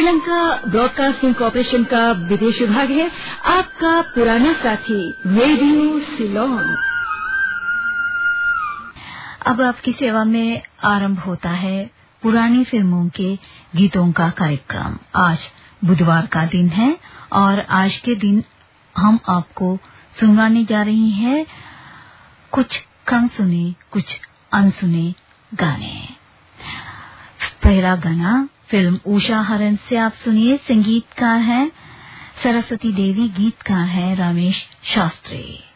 Sri Lanka broadcasting corporation का विदेश विभाग है। आपका पुराना साथी रेडियो सिलोन। अब आपकी सेवा में आरंभ होता है पुरानी फ़िल्मों के गीतों का कार्यक्रम। आज बुधवार का दिन है और आज के दिन हम आपको सुनवाने जा रही हैं कुछ कम सुने कुछ अनसुने गाने। पहला गाना फ़िल्म उषा हरण से आप सुनिए संगीतकार हैं सरस्वती देवी गीतकार हैं रमेश शास्त्री।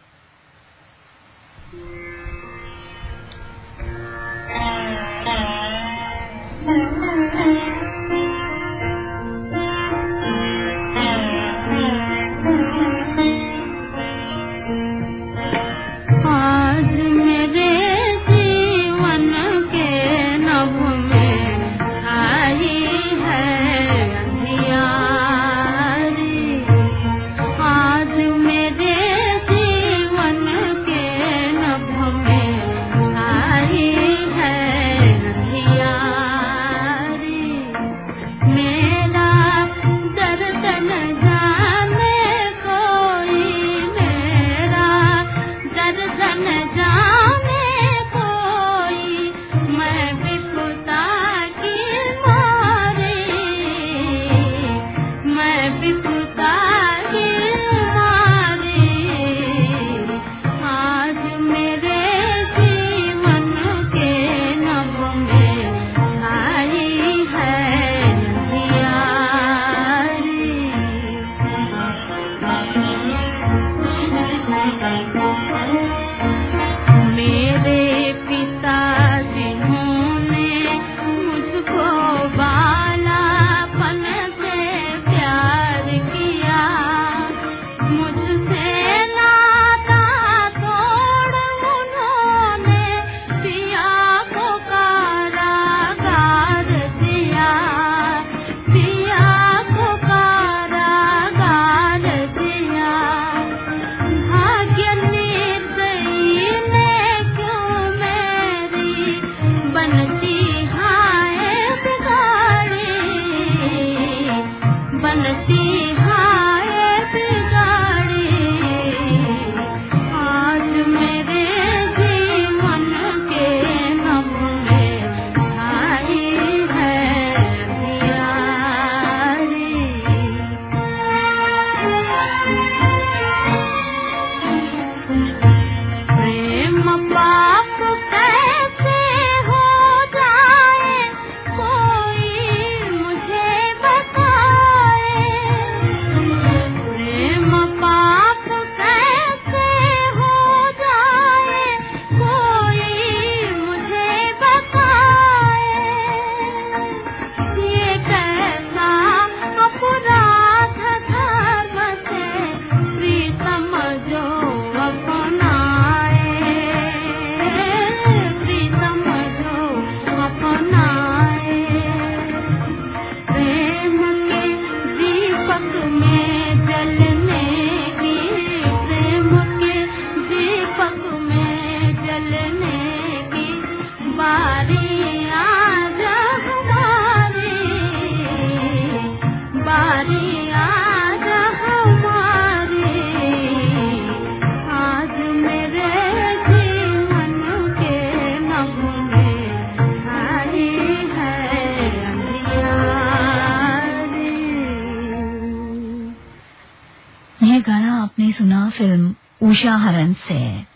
उषा हरण से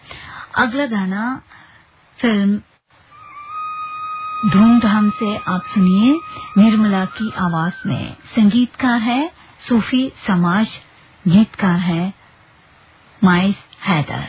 अगला गाना फ़िल्म धूमधाम से आप सुनिए निर्मला की आवाज़ में। संगीतकार है सूफी समाज, गीतकार है माइस हैदर।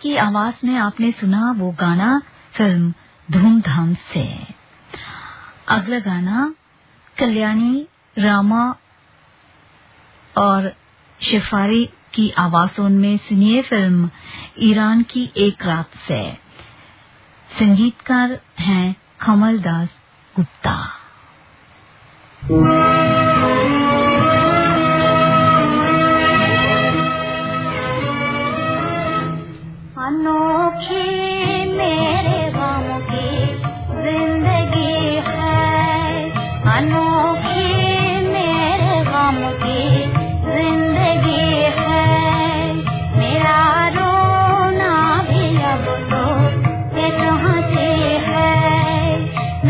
की आवाज़ में आपने सुना वो गाना, फ़िल्म धूमधाम से। अगला गाना, कल्याणी, रामा और शिफारी की आवाजों में सुनिए फ़िल्म, ईरान की एक रात से। संगीतकार हैं कमल दास गुप्ता।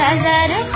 नजर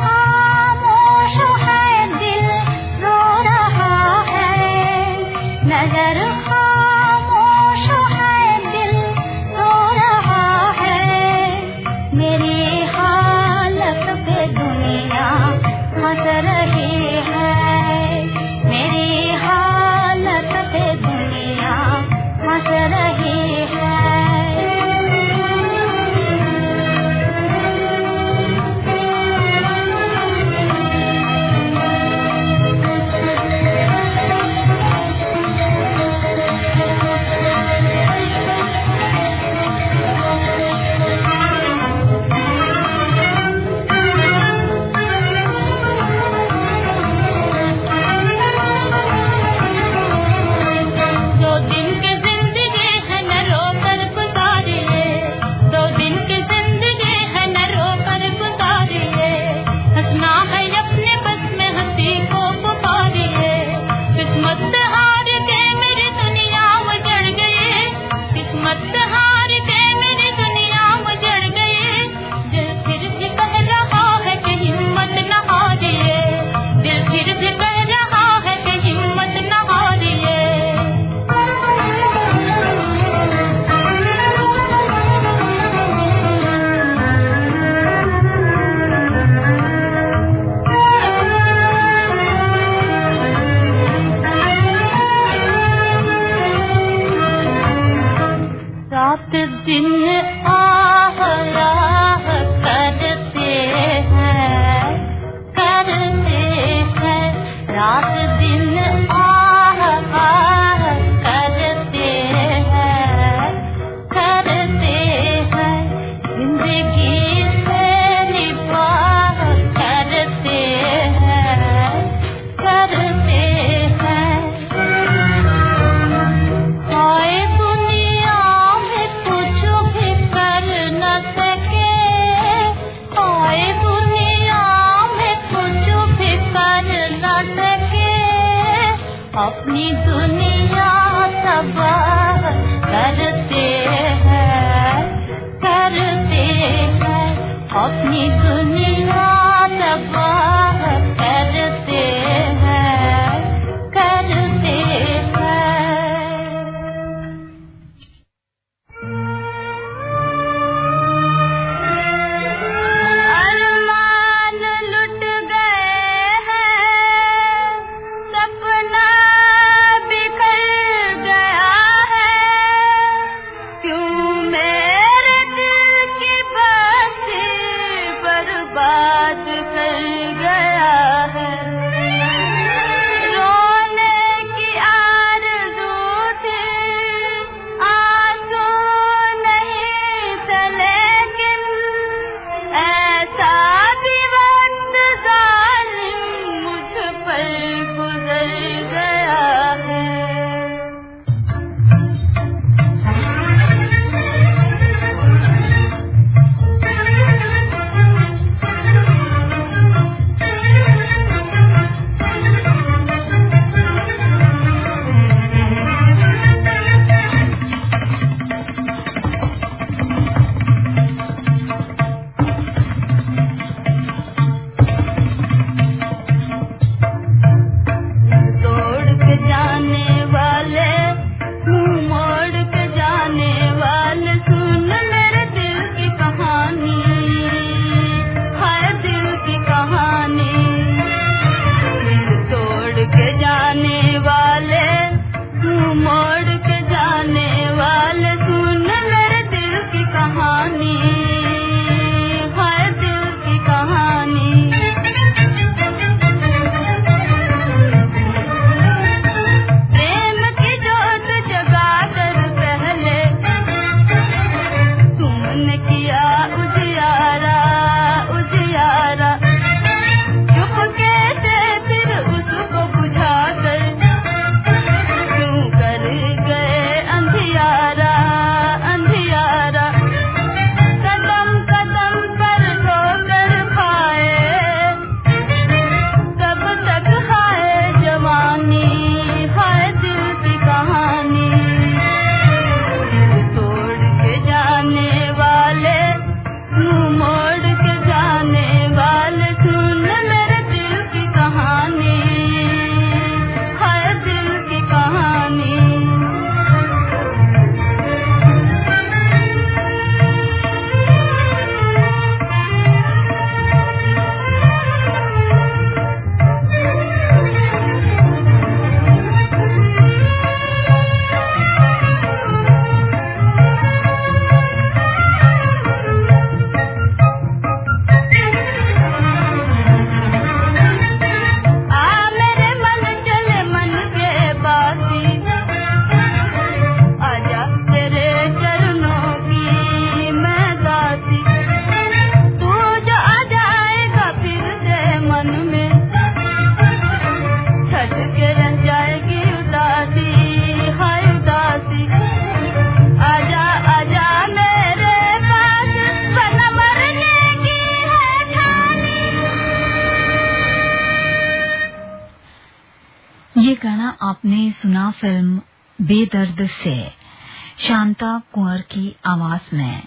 शांता कुंवर की आवाज़ में।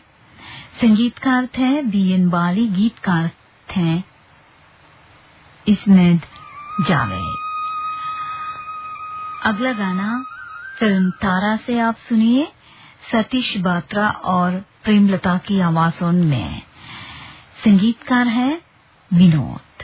संगीतकार थे बी एन बाली, गीतकार थे इसमें जावेद अगला गाना फ़िल्म तारा से आप सुनिए, सतीश बात्रा और प्रेमलता की आवाजों में। संगीतकार है विनोद।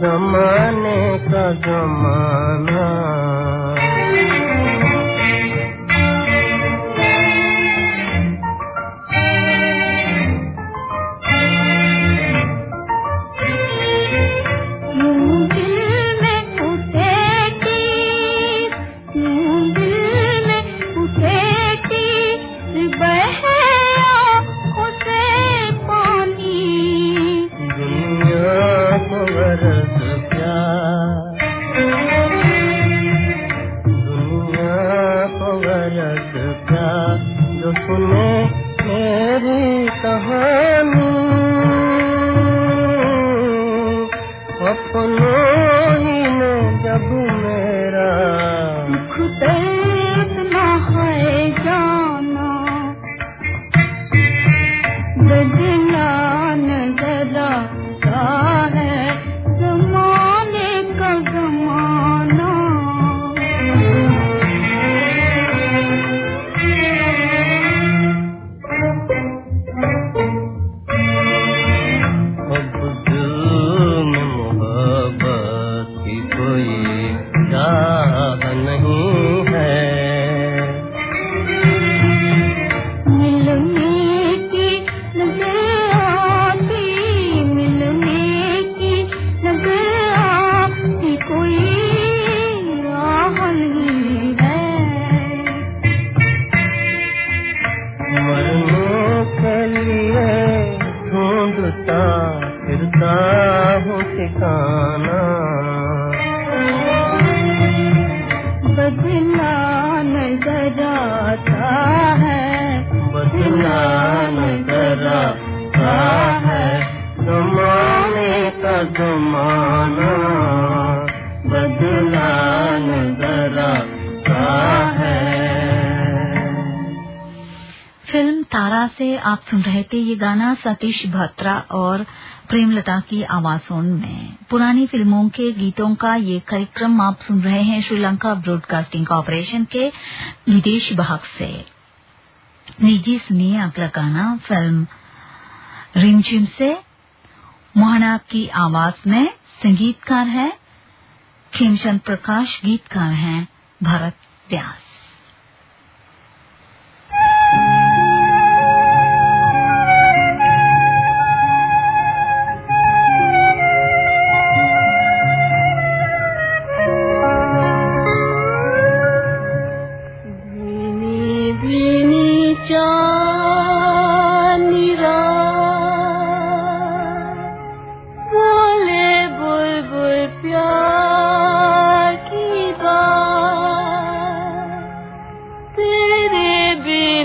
जमाने का जमाना। तारा से आप सुन रहे थे ये गाना सतीश भत्रा और प्रेमलता की आवाजों में। पुरानी फ़िल्मों के गीतों का ये कार्यक्रम आप सुन रहे हैं श्रीलंका ब्रॉडकास्टिंग कॉरपोरेशन के विदेश भाग से। निजी सुनिए अगला गाना, फ़िल्म रिमझिम से। मोहना की आवाज़ में संगीतकार है, खेमचंद प्रकाश गीतकार हैं, भरत व्यास।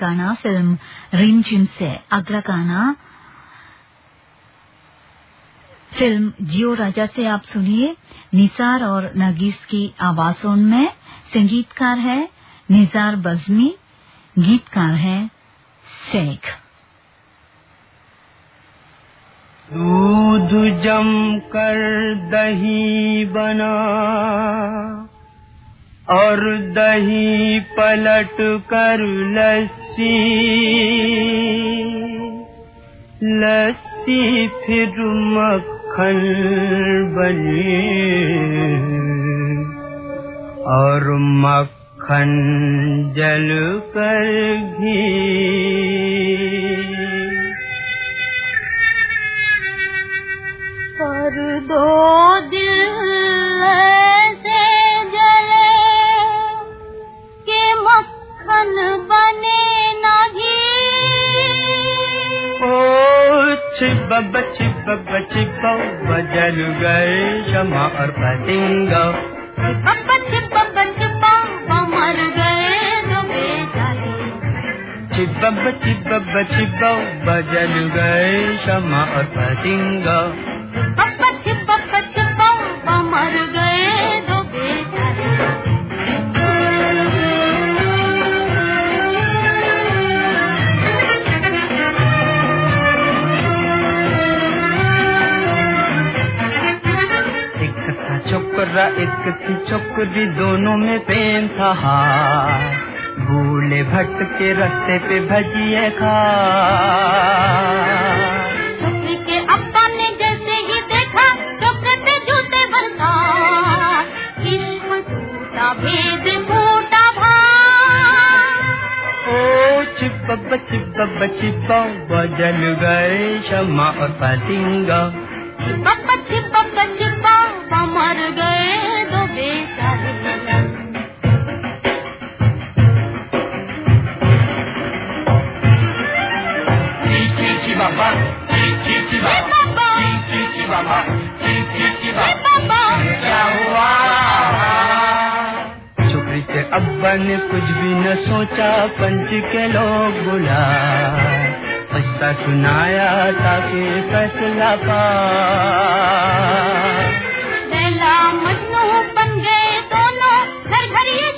गाना फ़िल्म रिम जिम से अगला गाना फ़िल्म जियो राजा से आप सुनिए। निसार और नगीस की आवाजों में संगीतकार है निजार बजमी गीतकार है शेख दूध जम कर दही बना और दही पलट कर लस्सी। लस्सी फिर मक्खन बने। और मक्खन जल कर घी पर दो दिल ऐसे जले के मक्खन बने छिब छिब छिब बजल गए क्षमा और पतिंग मर गए बेचारे चिबब चिबब चिब बजल गए क्षमा और पतिंग एक थी छोकरी दोनों में प्रेम था भूले भटके रास्ते पे भजिए खा छोकरी के अब्बा ने जैसे ही देखा छोकरे पे जूते बरसा इश्क टूटा भेद फूटा भा ओ चिबब चिबब चिब बजल गए क्षमा और पतिंगा ने कुछ भी न सोचा पंच के लोग बुला। पैसा सुनाया ताकि फैसला पा। लैला मजनू बन गए दोनों घर घर ये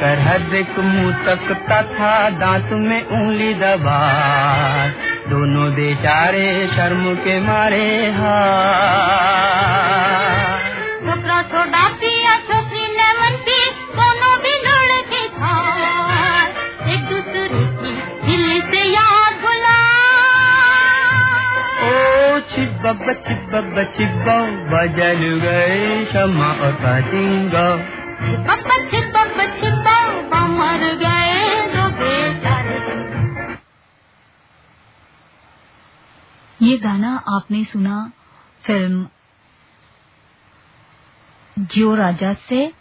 एक मुँह तकता था दांत में उंगली दबा। दोनों बेचारे शर्म के मारे हार सोडा पिया छोकरी लेमन पी दोनों भी लड़ के था एक दूसरे की दिल से याद भुला ओ छिबब छिबब छिब बजल गए क्षमा पतिंगा ये गाना आपने सुना फ़िल्म जियो राजा से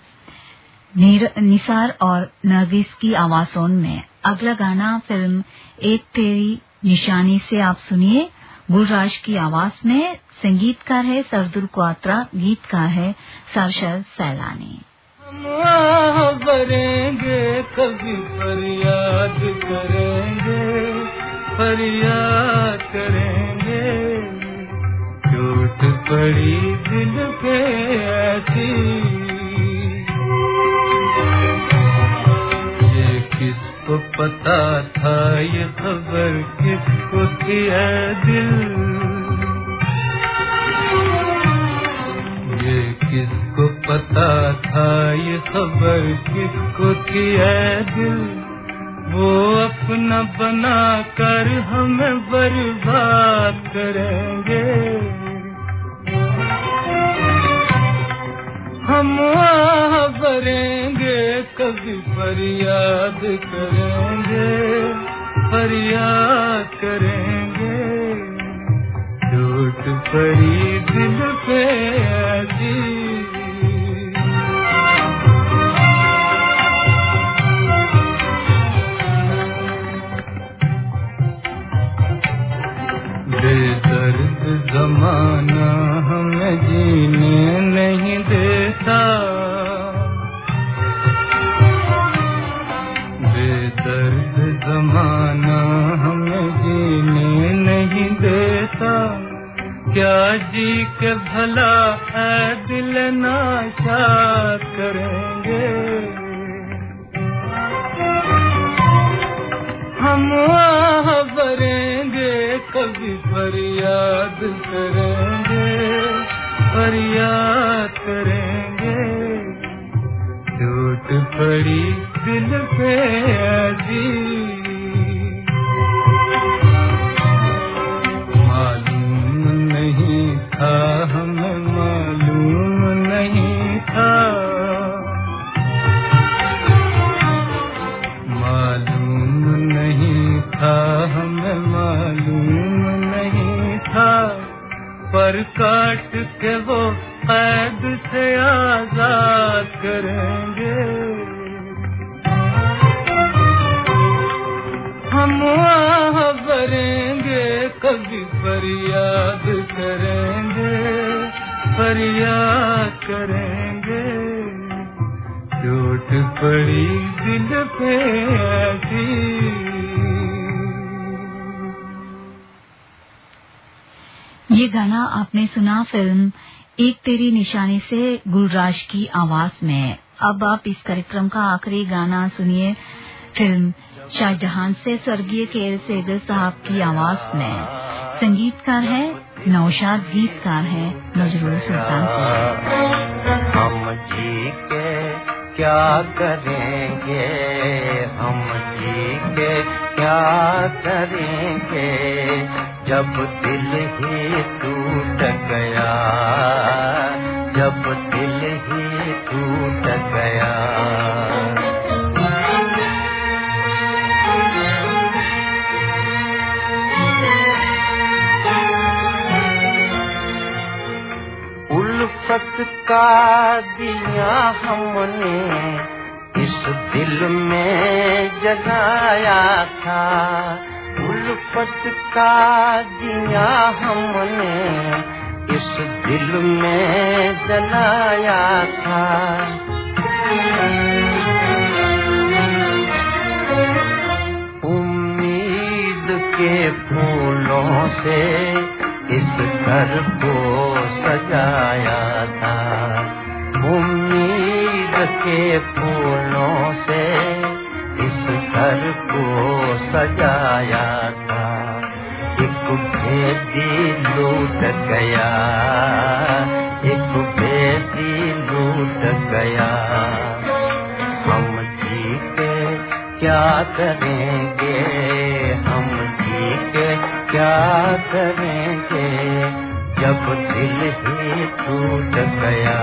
निसार और नरगिस की आवाजों में। अगला गाना फ़िल्म एक तेरी निशानी से आप सुनिए। गुलराज की आवाज़ में संगीतकार है, सरदुल क्वात्रा गीतकार है सरशद सैलानी। हम कभी फरियाद करेंगे। फरियाद करेंगे। चोट पड़ी दिल पे ऐसी। ये किसको पता था, ये खबर किसको थी है दिल? ये किसको पता था, ये खबर किसको थी है दिल? वो अपना बना कर हमें बर्बाद करेंगे। हम भरेंगे कभी फरियाद करेंगे फरियाद करेंगे। टूट पड़ी दिल पे ऐसी जमाना हमें जीने नहीं देता। बेदर्द जमाना हमें जीने नहीं देता। क्या जी के भला है दिल नाशा करेंगे? हम वहाँ भरेंगे कभी फरियाद करेंगे फरियाद करेंगे। टूट पड़ी दिल पे ऐसी के वो कैद से आज़ाद करेंगे। हम आह भरेंगे कभी फरियाद करेंगे फरियाद करेंगे। चोट पड़ी दिल पे ऐसी ये गाना आपने सुना फ़िल्म एक तेरी निशानी से गुलराज की आवाज़ में अब आप इस कार्यक्रम का आखिरी गाना सुनिए फ़िल्म शाहजहां से स्वर्गीय के एल सेगल साहब की आवाज़ में। संगीतकार है, नौशाद गीतकार है नजरुल सुल्तानपुर हम जी के क्या करेंगे? हम जी के क्या करेंगे? जब दिल ही टूट गया, जब दिल ही टूट गया। उल्फत का दिया हमने, इस दिल में जगाया था। उल्फत का दिया हमने इस दिल में जलाया था। उम्मीद के फूलों से इस घर को सजाया था। उम्मीद के फूलों से इस घर को सजाया था। भेदी लूट गया, एक भेदी लूट गया। हम जी के क्या करेंगे, हम जी के क्या करेंगे, जब दिल ही टूट गया।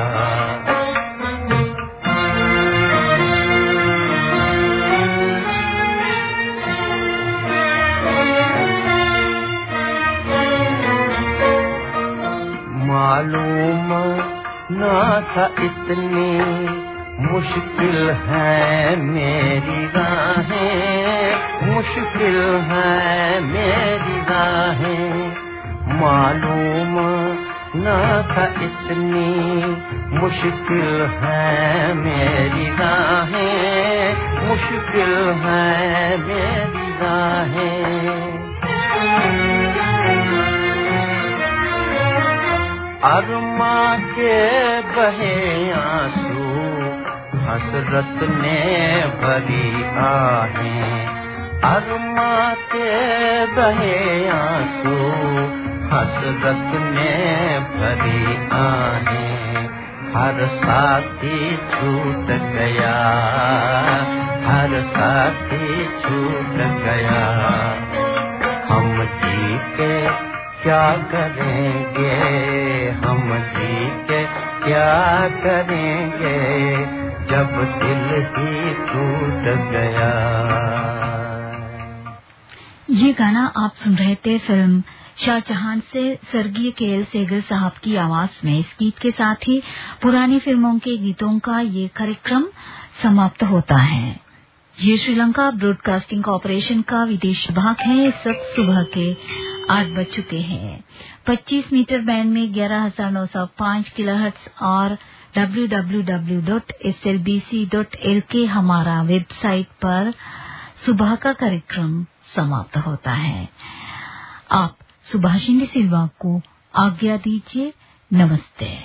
था इतनी मुश्किल है मेरी राहें, मुश्किल है मेरी राहें। मालूम ना था इतनी मुश्किल है मेरी राहें, मुश्किल है मेरी राहें। अरमा के बहे आँसू, हसरत ने भरी आहें। अरमा के बहे आँसू, हसरत ने भरी आहें। हर साथी छूट गया, हर साथी छूट गया। हम जी के क्या करेंगे? हम जी के क्या करेंगे? जब दिल ही टूट गया। ये गाना आप सुन रहे थे फ़िल्म शाहजहां से स्वर्गीय के एल सेगल साहब की आवाज़ में। इस गीत के साथ ही पुरानी फ़िल्मों के गीतों का ये कार्यक्रम समाप्त होता है। ये श्रीलंका ब्रॉडकास्टिंग कॉरपोरेशन का विदेश विभाग है। इस वक्त सुबह के आठ बज चुके हैं। 25 मीटर बैंड में 11,905 किलोहर्ट्ज और www.slbc.lk हमारा वेबसाइट पर सुबह का कार्यक्रम समाप्त होता है। आप सुभाषिनी सिल्वा को आज्ञा दीजिए। नमस्ते।